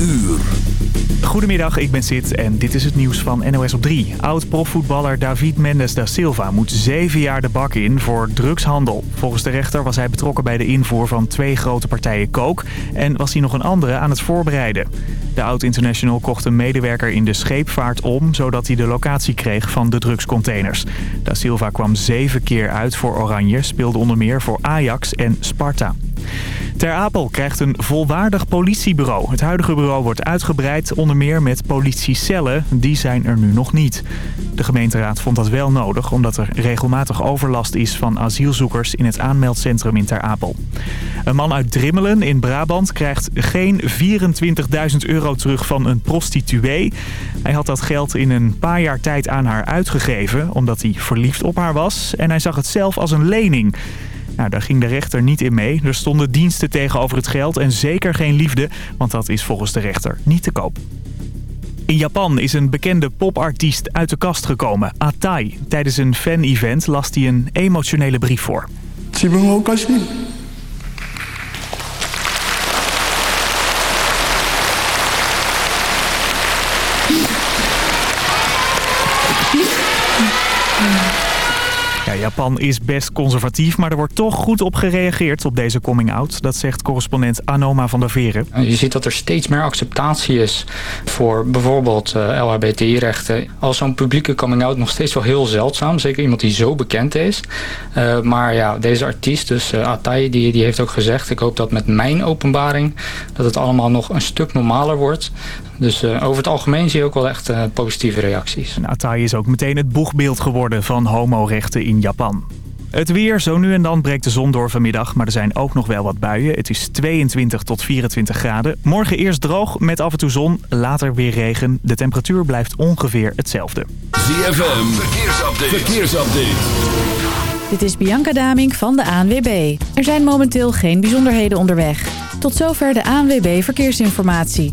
uur. Goedemiddag, ik ben Sid en dit is het nieuws van NOS op 3. Oud-profvoetballer David Mendes da Silva moet zeven jaar de bak in voor drugshandel. Volgens de rechter was hij betrokken bij de invoer van twee grote partijen kook... en was hij nog een andere aan het voorbereiden. De oud-international kocht een medewerker in de scheepvaart om... zodat hij de locatie kreeg van de drugscontainers. Da Silva kwam zeven keer uit voor Oranje, speelde onder meer voor Ajax en Sparta. Ter Apel krijgt een volwaardig politiebureau. Het huidige bureau wordt uitgebreid, onder meer met politiecellen. Die zijn er nu nog niet. De gemeenteraad vond dat wel nodig, omdat er regelmatig overlast is van asielzoekers in het aanmeldcentrum in Ter Apel. Een man uit Drimmelen in Brabant krijgt geen 24.000 euro terug van een prostituee. Hij had dat geld in een paar jaar tijd aan haar uitgegeven, omdat hij verliefd op haar was. En hij zag het zelf als een lening. Nou, daar ging de rechter niet in mee. Er stonden diensten tegenover het geld en zeker geen liefde, want dat is volgens de rechter niet te koop. In Japan is een bekende popartiest uit de kast gekomen, Atai. Tijdens een fan-event las hij een emotionele brief voor. 自分はおかしい Japan is best conservatief, maar er wordt toch goed op gereageerd op deze coming-out. Dat zegt correspondent Anoma van der Veren. Je ziet dat er steeds meer acceptatie is voor bijvoorbeeld uh, LHBTI-rechten. Als zo'n publieke coming-out nog steeds wel heel zeldzaam. Zeker iemand die zo bekend is. Uh, maar ja, deze artiest, dus uh, Atai, die, die heeft ook gezegd... ik hoop dat met mijn openbaring dat het allemaal nog een stuk normaler wordt. Dus uh, over het algemeen zie je ook wel echt uh, positieve reacties. En Atai is ook meteen het boegbeeld geworden van homorechten in Japan. Het weer, zo nu en dan breekt de zon door vanmiddag, maar er zijn ook nog wel wat buien. Het is 22 tot 24 graden. Morgen eerst droog met af en toe zon, later weer regen. De temperatuur blijft ongeveer hetzelfde. ZFM, verkeersupdate. verkeersupdate. Dit is Bianca Daming van de ANWB. Er zijn momenteel geen bijzonderheden onderweg. Tot zover de ANWB Verkeersinformatie.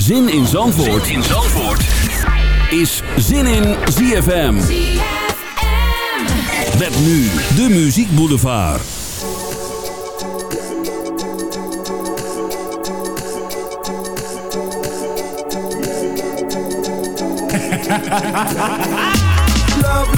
Zin in Zandvoort, zin in Zandvoort. is Zin in ZFM. Met nu de Muziek Boulevard. Love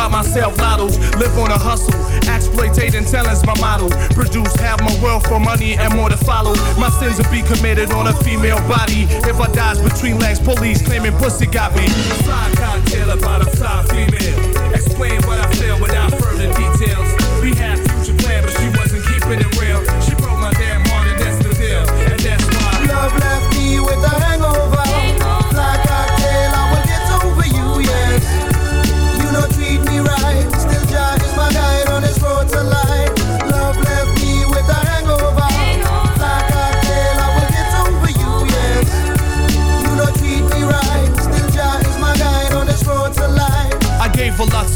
by myself, lottos. Live on a hustle, exploitating talent's my model. Produce, have my wealth for money and more to follow. My sins will be committed on a female body. If I dies between legs, police claiming pussy got me. Side cocktail about a side female. Explain what I feel without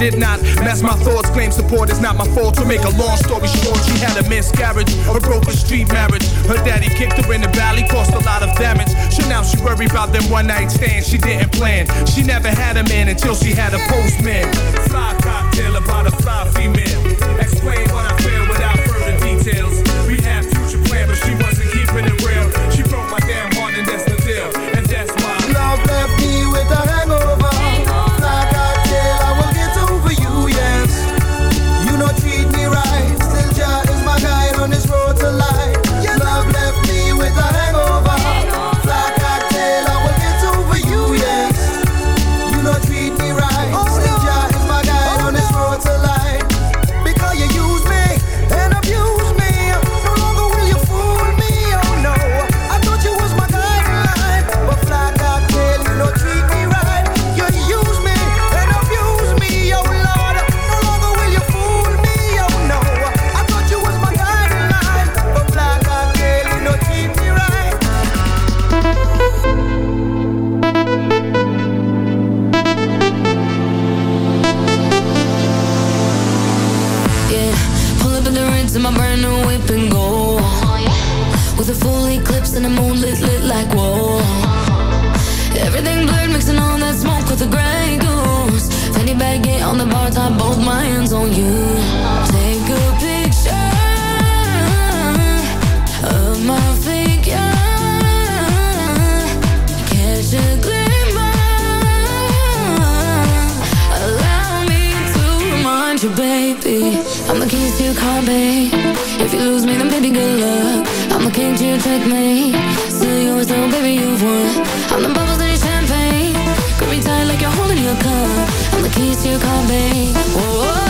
did not. Mask my thoughts, claim support is not my fault. To make a long story short, she had a miscarriage, a broken street marriage. Her daddy kicked her in the valley, caused a lot of damage. So now she worry about them one night stands she didn't plan. In my brand new whip and go. With a full eclipse and the moon lit, lit like whoa. Everything blurred, mixing all that smoke with the gray goose. Fanny baguette on the bar top, both my hands on you. Take a picture your checkmate. Still yours, though, baby, you've won. I'm the bubbles in your champagne. Grip me tight like you're holding your cup. I'm the keys to your car, babe. Whoa, whoa.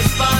life by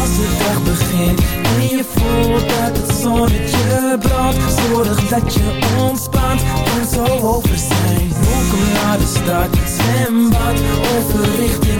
Als de dag begint. En je voelt dat het zonnetje brandt. Zorg dat je ontspant, kan zo over zijn. Welkom naar de stad, zwembad Over richting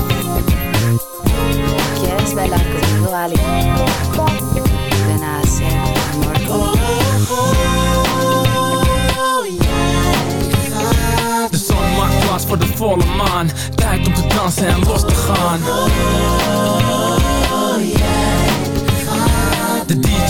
Conmigo. De zon maakt plaats voor de volle maan. Tijd om te dansen en los te gaan. De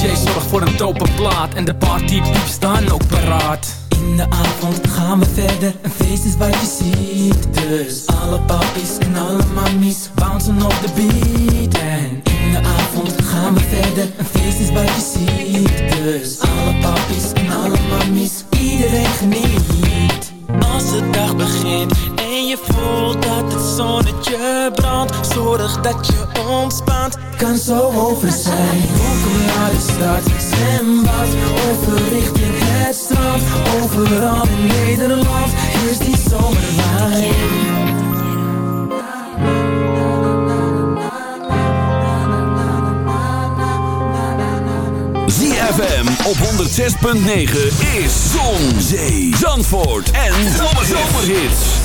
DJ zorgt voor een dope plaat En de partypieps staan ook paraat. In de avond gaan we verder, een feest is wat je ziet. Dus alle papies en alle mammies bouncen op de beat. En in de avond gaan we verder, een feest is wat je ziet. Dus alle papies en alle mammies, iedereen geniet. Als de dag begint en je voelt dat het zonnetje brandt. Zorg dat je ontspant, kan zo over zijn. Welkom naar de stad, zwembad, over richting het strand. Overal in Nederland is die zomerwijn ZFM op 106.9 is Zon, Zee, Zandvoort en Zomerhits.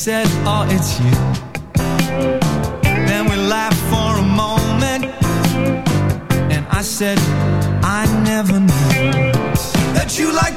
said, oh, it's you. Then we laughed for a moment. And I said, I never knew that you like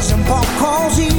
isn't what calls.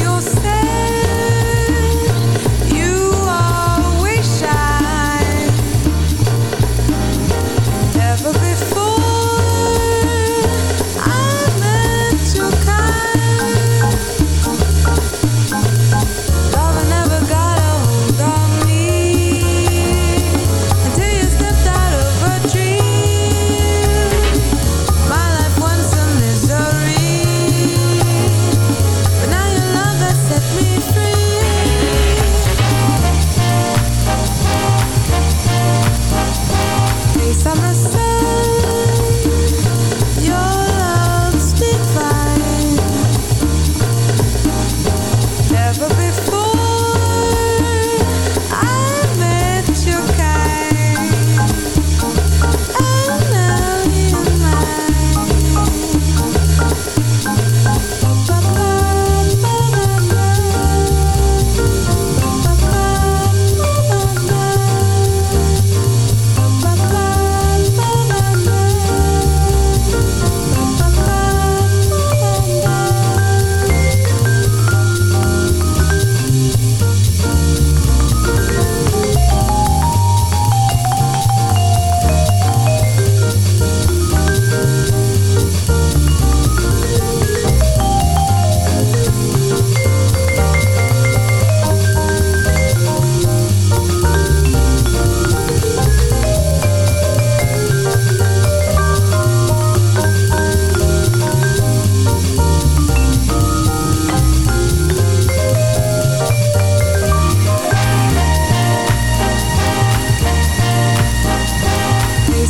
you say.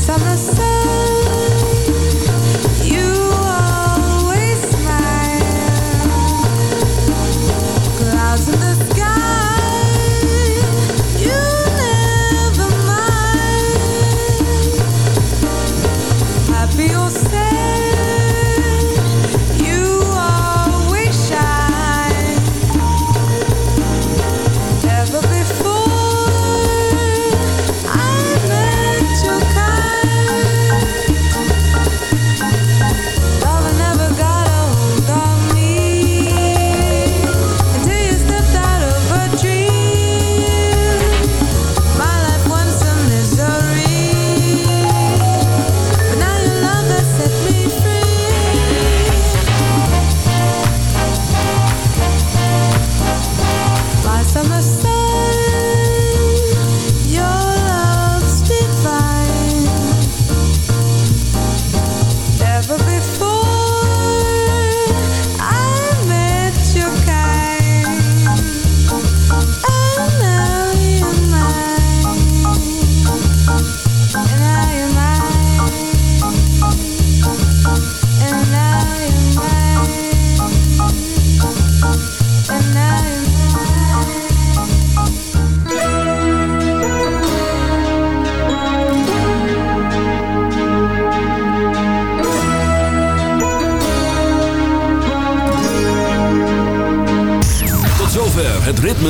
Summer the sun.